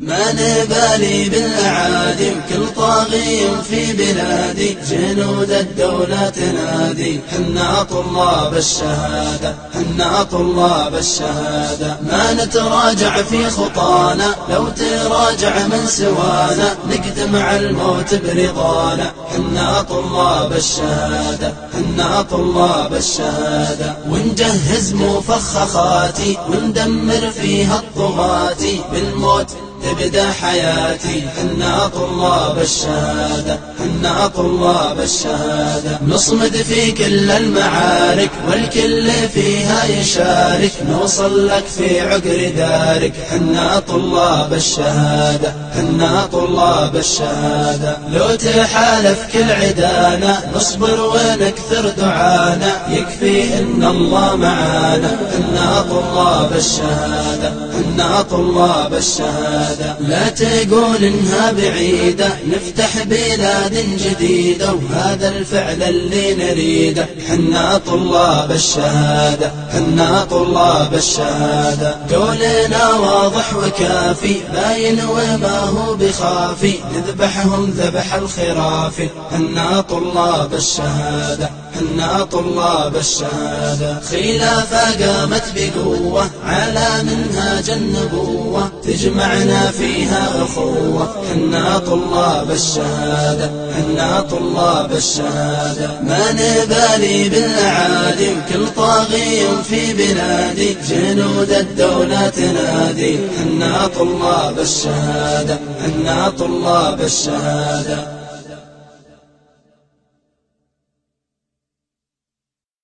ما نبالي بالأعادي وكل طاغي في بلادي. جنود الدولة تنادي حنا طلاب الشهادة حنا طلاب الشهادة. ما نتراجع في خطانا لو تراجع من سوانا. نقدم على الموت برضانا حنا طلاب الشهادة حنا طلاب الشهادة. ونجهز مفخخاتي وندمر فيها الطغاتي بالموت تبدأ حياتي حنا طلاب الشهادة حنا طلاب الشهادة. نصمد في كل المعارك والكل فيها يشارك. نوصل لك في عقر دارك حنا طلاب الشهادة. حنا طلاب الشهادة لو تحالف كل عدانا نصبر ونكثر دعانا. يكفي إن الله معانا. حنا طلاب الشهادة حنا طلاب الشهادة. لا تقول إنها بعيدة نفتح بلاد جديدة وهذا الفعل اللي نريده. حنا طلاب الشهادة حنا طلاب الشهادة. قولنا واضح وكافي باين وما هو بخافي نذبحهم ذبح الخرافي حنا طلاب الشهادة حنا طلاب الشهادة. خلافة قامت بقوة على منهاج النبوة. تجمعنا فيها أخوة. حنا طلاب الشهادة حنا طلاب الشهادة. ما نبالي بالأعادي وكل طاغي في بلادي. جنود الدولة تنادي حنا طلاب الشهادة. حنا طلاب الشهادة